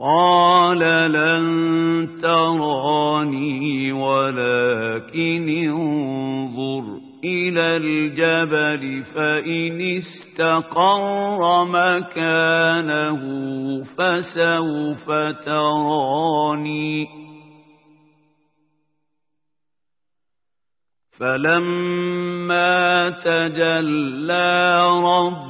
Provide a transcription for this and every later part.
قال لن تراني ولكن انظر إلى الجبل فإن استقر مكانه فسوف تراني. فلما تجلى رب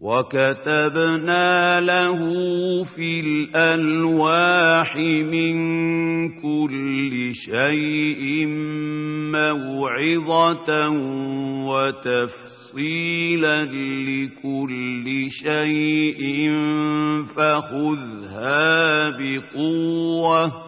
وكتبنا له في الألواح من كل شيء موعظة وتفصيلا لكل شيء فخذها بقوة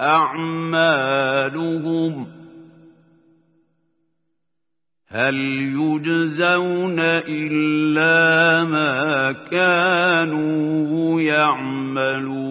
أعمالهم هل يجزون إلا ما كانوا يعملون؟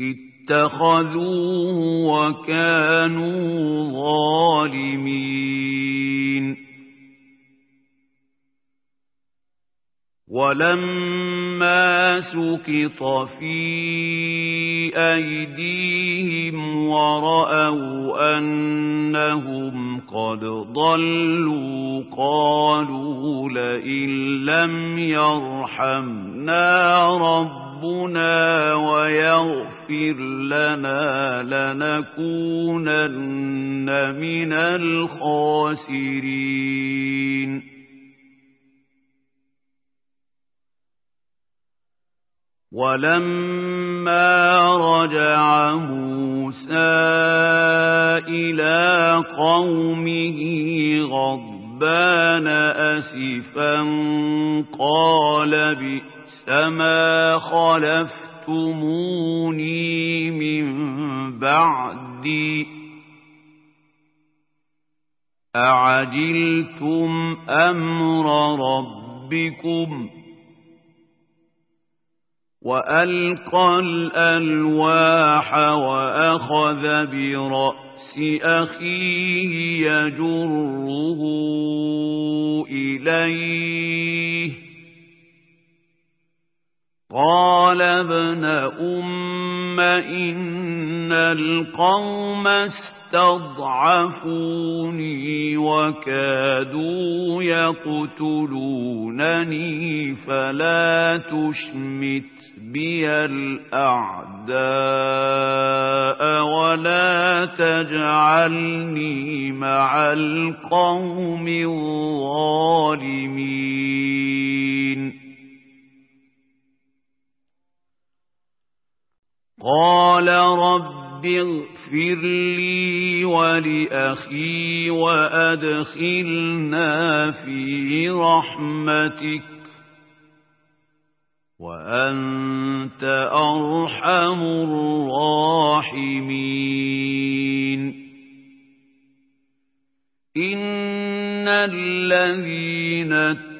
اتخذوه وكانوا ظالمين. ولما سقط في أيديهم ورأوا أنهم قد ضلوا قالوا لئن لم يرحمنا ربنا ويغفر لنا لنكونن من الخاسرين. ولما رجع موسى إلى قومه غضبان أسفا قال بئس ما خلفتموني بعدي أعجلتم أمر ربكم ۖ وألقى الألواح وأخذ برأس أخيه يجره إليه قال ابن أم إن القوم استضعفوني وكادوا يقتلونني فلا تشمت بي الأعداء ولا تجعلني مع القوم الظالمين. قال رب اغفر لي ولأخي وأدخلنا في رحمتك وأنت أرحم الراحمين. إن الذين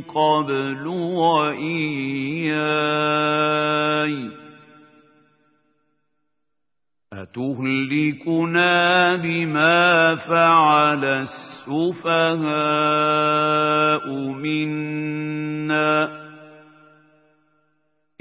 قبل وإياي. أتهلكنا بما فعل السفهاء منا؟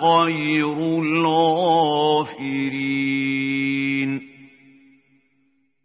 خير الغافرين